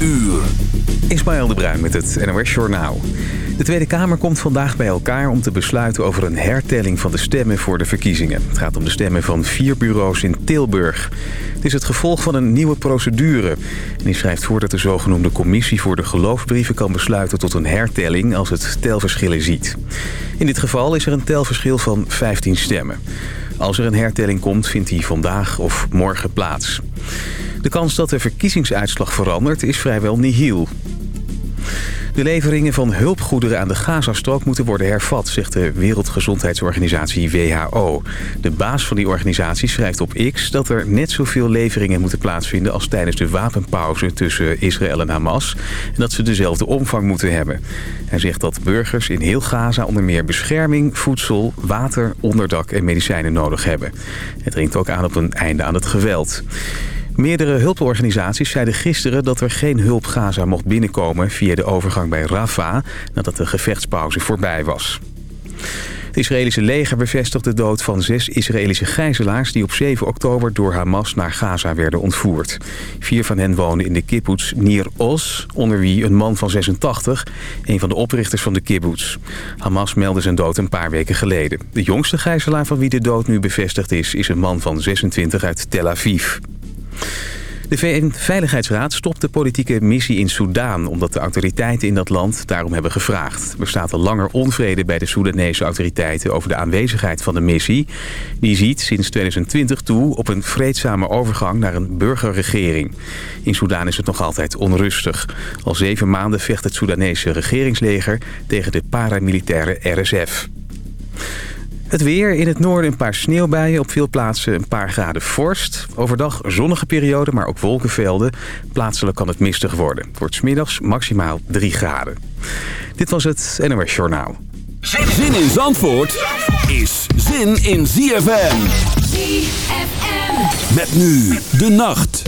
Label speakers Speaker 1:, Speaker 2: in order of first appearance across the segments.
Speaker 1: uur.
Speaker 2: Ismaël de Bruin met het NOS Journaal. De Tweede Kamer komt vandaag bij elkaar om te besluiten over een hertelling van de stemmen voor de verkiezingen. Het gaat om de stemmen van vier bureaus in Tilburg. Het is het gevolg van een nieuwe procedure. En die schrijft voor dat de zogenoemde commissie voor de geloofsbrieven kan besluiten tot een hertelling als het telverschillen ziet. In dit geval is er een telverschil van 15 stemmen. Als er een hertelling komt, vindt die vandaag of morgen plaats. De kans dat de verkiezingsuitslag verandert is vrijwel nihil. De leveringen van hulpgoederen aan de Gazastrook moeten worden hervat, zegt de Wereldgezondheidsorganisatie WHO. De baas van die organisatie schrijft op X dat er net zoveel leveringen moeten plaatsvinden als tijdens de wapenpauze tussen Israël en Hamas. En dat ze dezelfde omvang moeten hebben. Hij zegt dat burgers in heel Gaza onder meer bescherming, voedsel, water, onderdak en medicijnen nodig hebben. Het dringt ook aan op een einde aan het geweld. Meerdere hulporganisaties zeiden gisteren dat er geen hulp Gaza mocht binnenkomen via de overgang bij Rafah nadat de gevechtspauze voorbij was. Het Israëlische leger bevestigt de dood van zes Israëlische gijzelaars... die op 7 oktober door Hamas naar Gaza werden ontvoerd. Vier van hen woonden in de kibbutz Nir Oz, onder wie een man van 86... een van de oprichters van de kibbutz. Hamas meldde zijn dood een paar weken geleden. De jongste gijzelaar van wie de dood nu bevestigd is... is een man van 26 uit Tel Aviv. De VN-veiligheidsraad stopt de politieke missie in Soedan... omdat de autoriteiten in dat land daarom hebben gevraagd. Er staat al langer onvrede bij de Soedanese autoriteiten... over de aanwezigheid van de missie. Die ziet sinds 2020 toe op een vreedzame overgang naar een burgerregering. In Soedan is het nog altijd onrustig. Al zeven maanden vecht het Soedanese regeringsleger... tegen de paramilitaire RSF. Het weer. In het noorden een paar sneeuwbuien. Op veel plaatsen een paar graden vorst. Overdag zonnige periode, maar ook wolkenvelden. Plaatselijk kan het mistig worden. Het wordt smiddags maximaal 3 graden. Dit was het NOS Journaal.
Speaker 1: Zin in Zandvoort is zin in ZFM. ZFM. Met nu de nacht.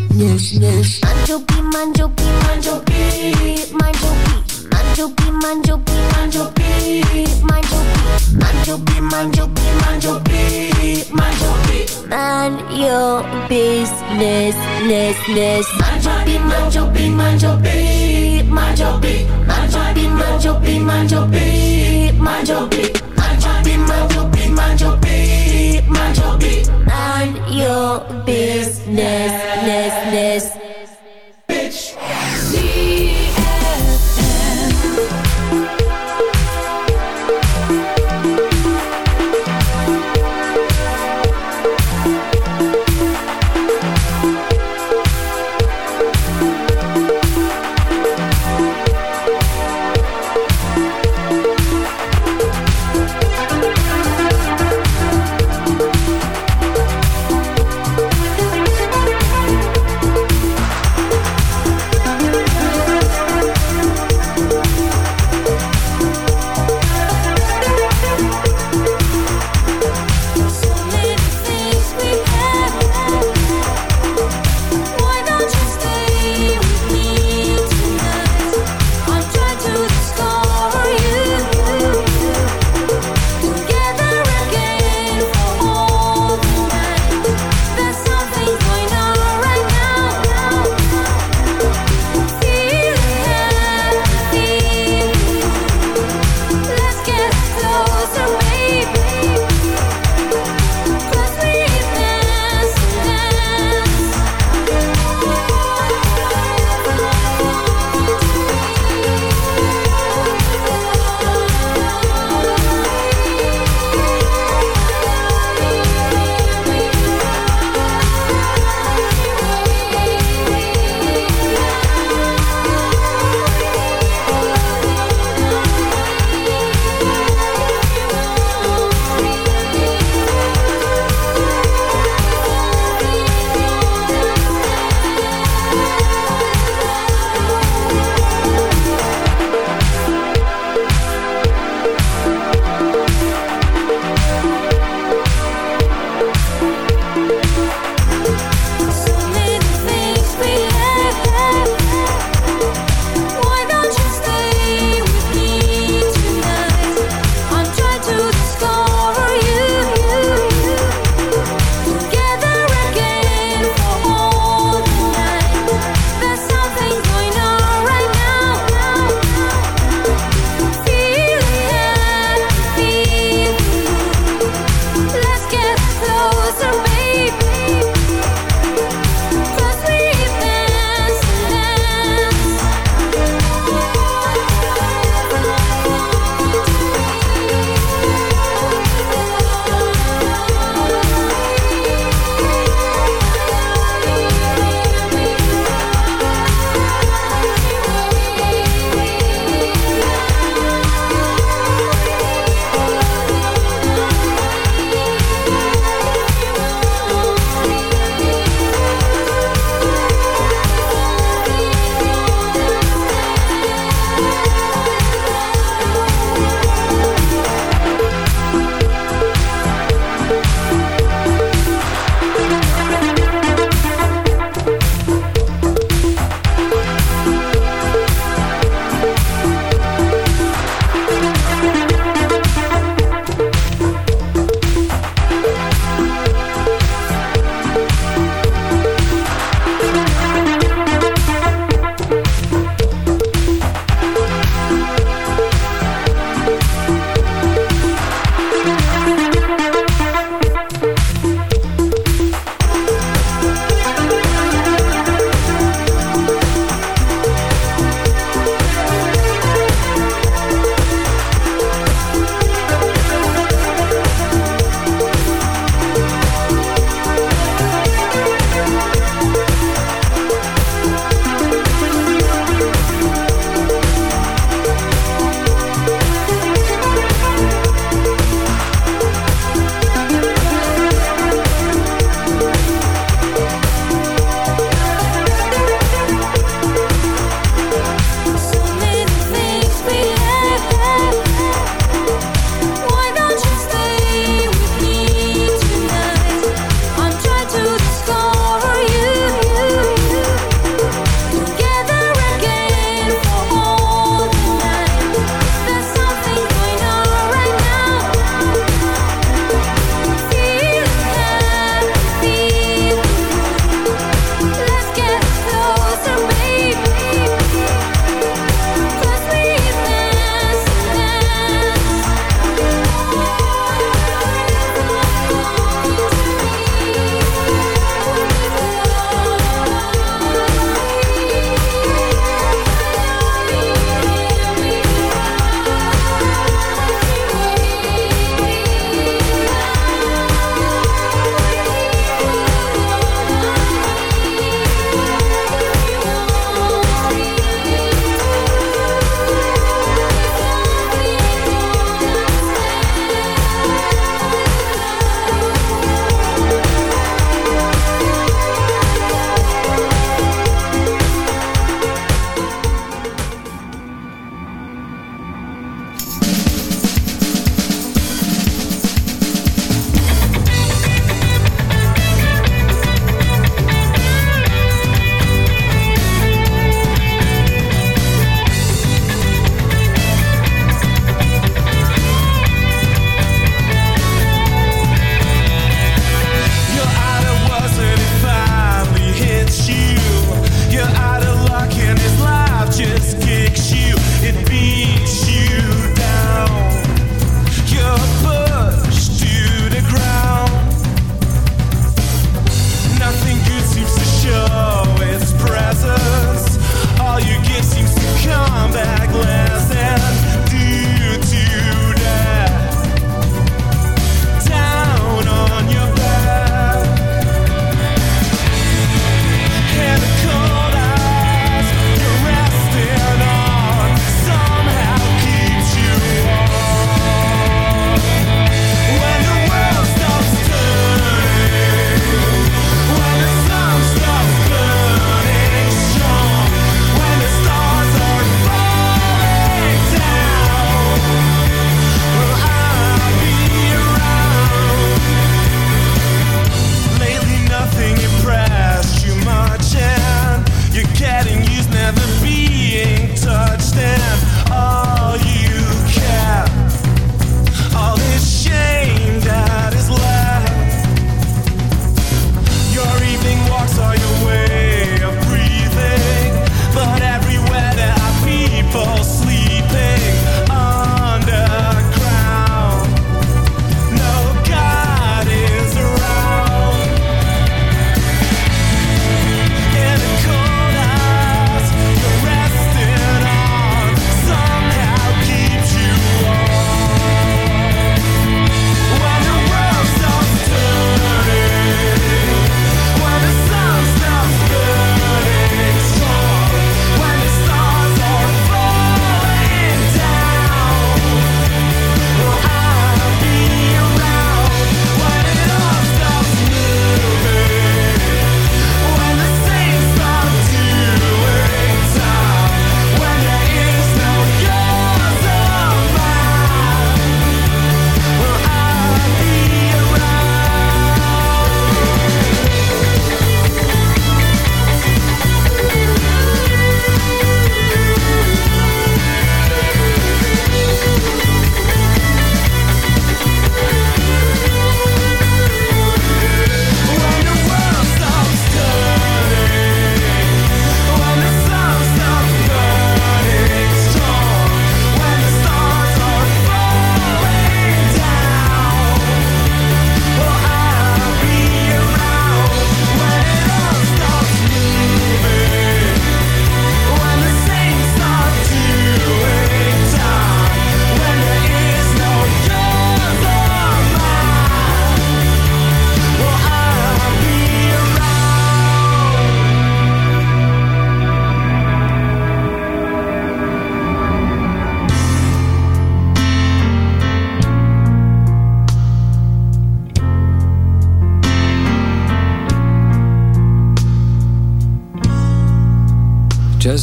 Speaker 3: Manjo B, manjo B, manjo B, manjo B. Manjo B, manjo B, manjo B, manjo B.
Speaker 4: Manjo B, manjo B, manjo B, manjo B.
Speaker 3: Man your business, ness, ness. Manjo B, manjo B, manjo B, manjo B. Manjo B, manjo B, manjo B, manjo B.
Speaker 4: Manjo B, manjo B, manjo B, manjo B.
Speaker 3: Man your business, ness,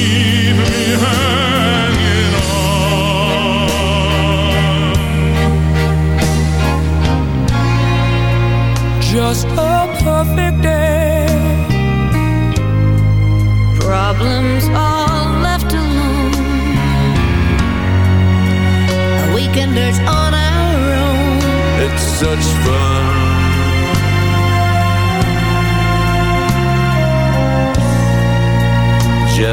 Speaker 5: keep me hanging on.
Speaker 6: Just a perfect day.
Speaker 3: Problems all left alone. Weekenders on our own.
Speaker 7: It's such fun.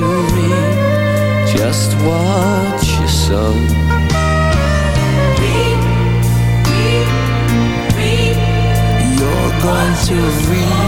Speaker 7: to read just what you sow. You're going to read